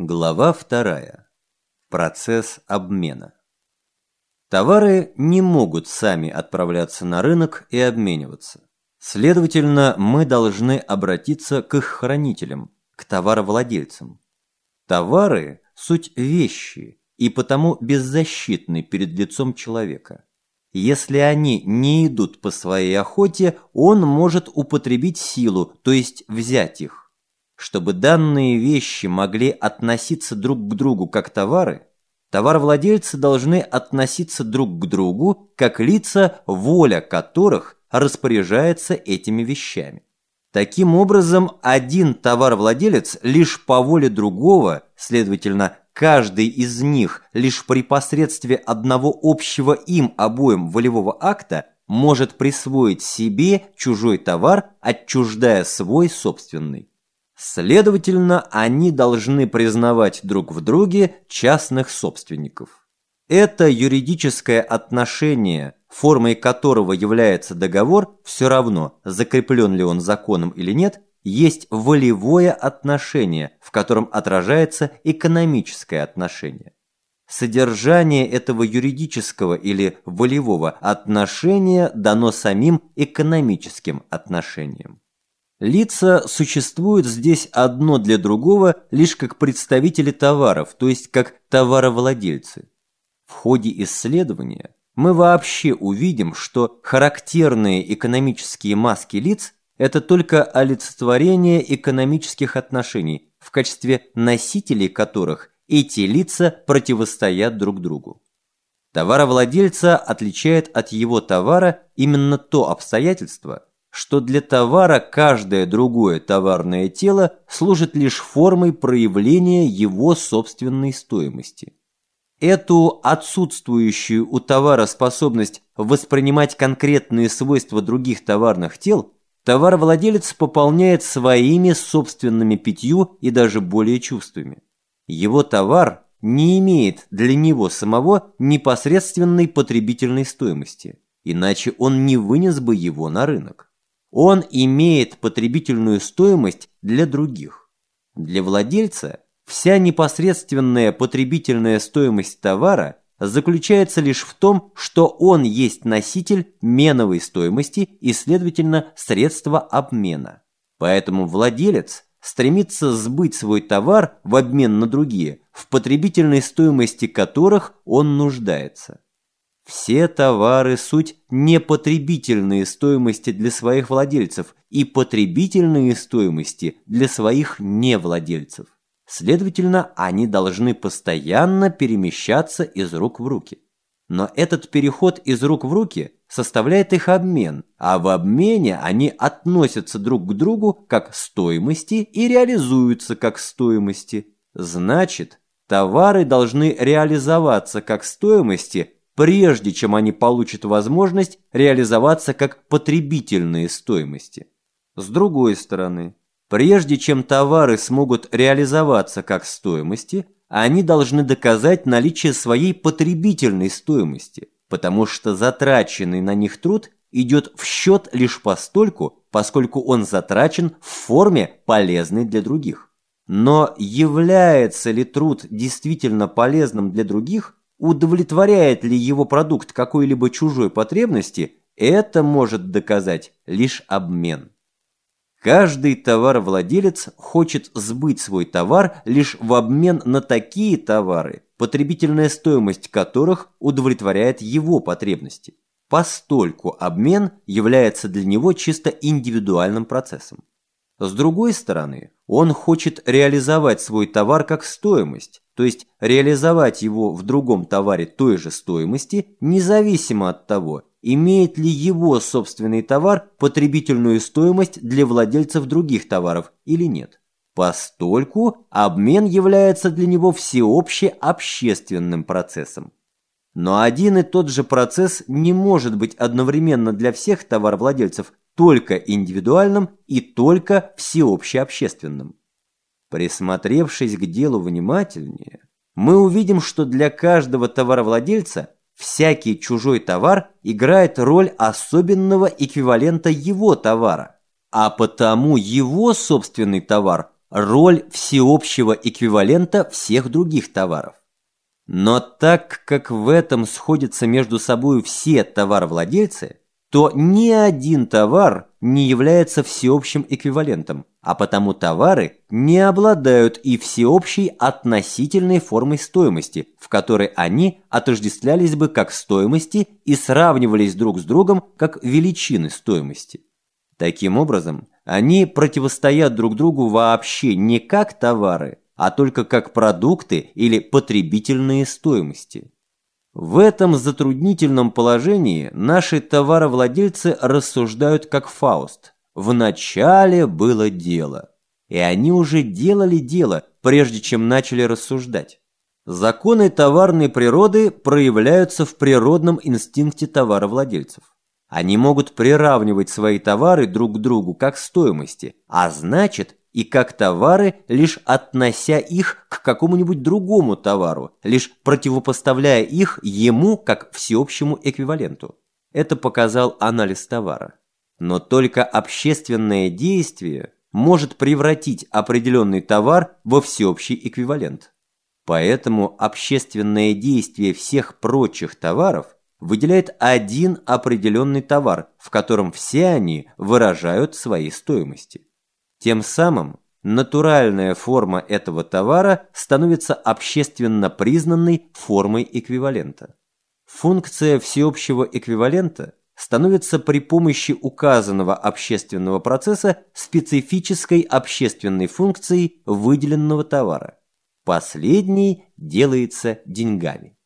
Глава вторая. Процесс обмена. Товары не могут сами отправляться на рынок и обмениваться. Следовательно, мы должны обратиться к их хранителям, к товаровладельцам. Товары – суть вещи и потому беззащитны перед лицом человека. Если они не идут по своей охоте, он может употребить силу, то есть взять их. Чтобы данные вещи могли относиться друг к другу как товары, товаровладельцы должны относиться друг к другу как лица, воля которых распоряжается этими вещами. Таким образом, один товаровладелец лишь по воле другого, следовательно, каждый из них лишь при посредстве одного общего им обоим волевого акта может присвоить себе чужой товар, отчуждая свой собственный. Следовательно, они должны признавать друг в друге частных собственников. Это юридическое отношение, формой которого является договор, все равно, закреплен ли он законом или нет, есть волевое отношение, в котором отражается экономическое отношение. Содержание этого юридического или волевого отношения дано самим экономическим отношением. Лица существуют здесь одно для другого лишь как представители товаров, то есть как товаровладельцы. В ходе исследования мы вообще увидим, что характерные экономические маски лиц – это только олицетворение экономических отношений, в качестве носителей которых эти лица противостоят друг другу. Товаровладельца отличает от его товара именно то обстоятельство – что для товара каждое другое товарное тело служит лишь формой проявления его собственной стоимости. Эту отсутствующую у товара способность воспринимать конкретные свойства других товарных тел товаровладелец пополняет своими собственными пятью и даже более чувствами. Его товар не имеет для него самого непосредственной потребительной стоимости, иначе он не вынес бы его на рынок. Он имеет потребительную стоимость для других. Для владельца вся непосредственная потребительная стоимость товара заключается лишь в том, что он есть носитель меновой стоимости и, следовательно, средство обмена. Поэтому владелец стремится сбыть свой товар в обмен на другие, в потребительной стоимости которых он нуждается. Все товары – суть непотребительные стоимости для своих владельцев и потребительные стоимости для своих невладельцев. Следовательно, они должны постоянно перемещаться из рук в руки. Но этот переход из рук в руки составляет их обмен, а в обмене они относятся друг к другу как стоимости и реализуются как стоимости. Значит, товары должны реализоваться как стоимости – прежде чем они получат возможность реализоваться как потребительные стоимости. С другой стороны, прежде чем товары смогут реализоваться как стоимости, они должны доказать наличие своей потребительной стоимости, потому что затраченный на них труд идет в счет лишь постольку, поскольку он затрачен в форме, полезной для других. Но является ли труд действительно полезным для других, Удовлетворяет ли его продукт какой-либо чужой потребности, это может доказать лишь обмен. Каждый товаровладелец хочет сбыть свой товар лишь в обмен на такие товары, потребительная стоимость которых удовлетворяет его потребности. Постольку обмен является для него чисто индивидуальным процессом. С другой стороны, он хочет реализовать свой товар как стоимость, то есть реализовать его в другом товаре той же стоимости, независимо от того, имеет ли его собственный товар потребительную стоимость для владельцев других товаров или нет. Постольку обмен является для него всеобщеобщественным процессом. Но один и тот же процесс не может быть одновременно для всех товаровладельцев только индивидуальным и только всеобщеобщественным. Присмотревшись к делу внимательнее, мы увидим, что для каждого товаровладельца всякий чужой товар играет роль особенного эквивалента его товара, а потому его собственный товар роль всеобщего эквивалента всех других товаров. Но так как в этом сходятся между собой все товаровладельцы, то ни один товар не является всеобщим эквивалентом, а потому товары не обладают и всеобщей относительной формой стоимости, в которой они отождествлялись бы как стоимости и сравнивались друг с другом как величины стоимости. Таким образом, они противостоят друг другу вообще не как товары, а только как продукты или потребительные стоимости. В этом затруднительном положении наши товаровладельцы рассуждают как Фауст. В начале было дело. И они уже делали дело, прежде чем начали рассуждать. Законы товарной природы проявляются в природном инстинкте товаровладельцев. Они могут приравнивать свои товары друг к другу как стоимости, а значит и как товары, лишь относя их к какому-нибудь другому товару, лишь противопоставляя их ему как всеобщему эквиваленту. Это показал анализ товара. Но только общественное действие может превратить определенный товар во всеобщий эквивалент. Поэтому общественное действие всех прочих товаров выделяет один определенный товар, в котором все они выражают свои стоимости. Тем самым натуральная форма этого товара становится общественно признанной формой эквивалента. Функция всеобщего эквивалента становится при помощи указанного общественного процесса специфической общественной функцией выделенного товара. Последний делается деньгами.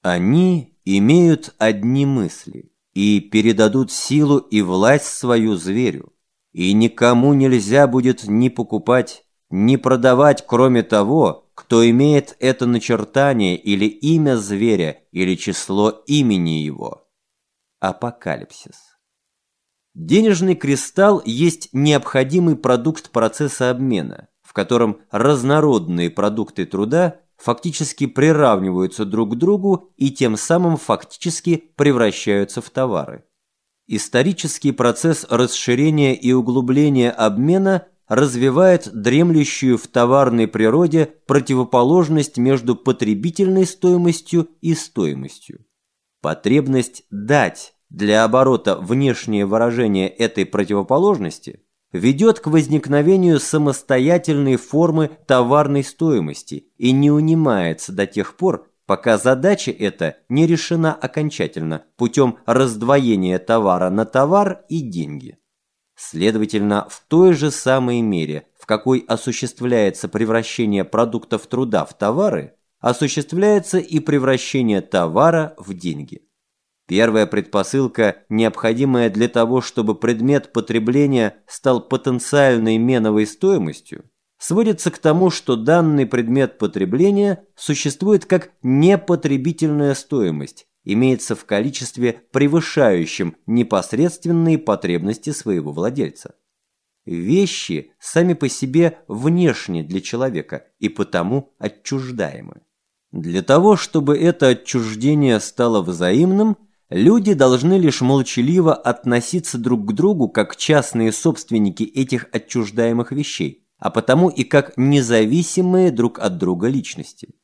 Они имеют одни мысли и передадут силу и власть свою зверю, и никому нельзя будет ни покупать, ни продавать, кроме того, кто имеет это начертание или имя зверя, или число имени его. Апокалипсис. Денежный кристалл есть необходимый продукт процесса обмена, в котором разнородные продукты труда фактически приравниваются друг к другу и тем самым фактически превращаются в товары. Исторический процесс расширения и углубления обмена развивает дремлющую в товарной природе противоположность между потребительной стоимостью и стоимостью. Потребность дать для оборота внешнее выражение этой противоположности ведет к возникновению самостоятельной формы товарной стоимости и не унимается до тех пор, пока задача эта не решена окончательно путем раздвоения товара на товар и деньги. Следовательно, в той же самой мере, в какой осуществляется превращение продуктов труда в товары, осуществляется и превращение товара в деньги. Первая предпосылка, необходимая для того, чтобы предмет потребления стал потенциальной меновой стоимостью, сводится к тому, что данный предмет потребления существует как непотребительная стоимость, имеется в количестве превышающем непосредственные потребности своего владельца. Вещи сами по себе внешне для человека и потому отчуждаемы. Для того, чтобы это отчуждение стало взаимным, люди должны лишь молчаливо относиться друг к другу как частные собственники этих отчуждаемых вещей, а потому и как независимые друг от друга личности.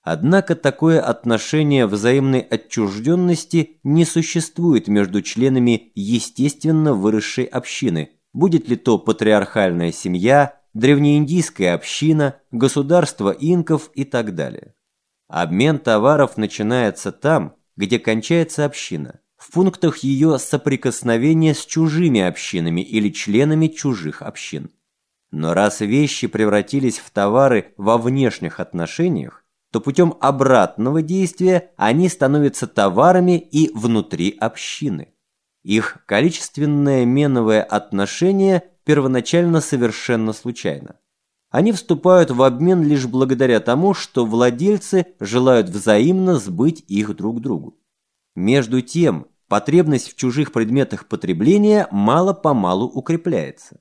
Однако такое отношение взаимной отчужденности не существует между членами естественно выросшей общины, будет ли то патриархальная семья, древнеиндийская община, государство инков и так далее. Обмен товаров начинается там, где кончается община, в пунктах ее соприкосновения с чужими общинами или членами чужих общин. Но раз вещи превратились в товары во внешних отношениях, то путем обратного действия они становятся товарами и внутри общины. Их количественное меновое отношение первоначально совершенно случайно. Они вступают в обмен лишь благодаря тому, что владельцы желают взаимно сбыть их друг другу. Между тем, потребность в чужих предметах потребления мало-помалу укрепляется.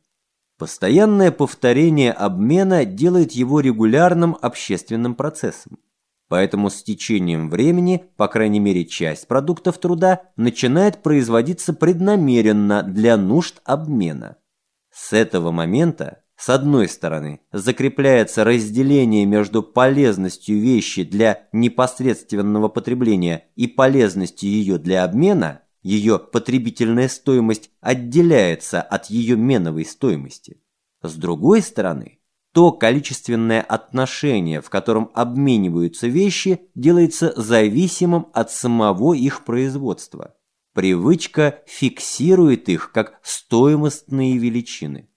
Постоянное повторение обмена делает его регулярным общественным процессом. Поэтому с течением времени, по крайней мере часть продуктов труда, начинает производиться преднамеренно для нужд обмена. С этого момента с одной стороны, закрепляется разделение между полезностью вещи для непосредственного потребления и полезностью ее для обмена, ее потребительная стоимость отделяется от ее меновой стоимости. С другой стороны, то количественное отношение, в котором обмениваются вещи, делается зависимым от самого их производства. Привычка фиксирует их как стоимостные величины.